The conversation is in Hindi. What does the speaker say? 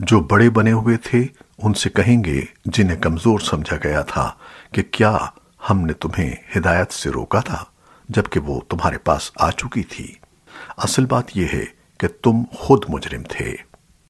जो बड़े बने हुए थे, उनसे कहेंगे, जिन्हें कमज़ोर समझा गया था, कि क्या हमने तुम्हें हिदायत से रोका था, जबकि वो तुम्हारे पास आ चुकी थी। असल बात यह है कि तुम खुद मुजरिम थे।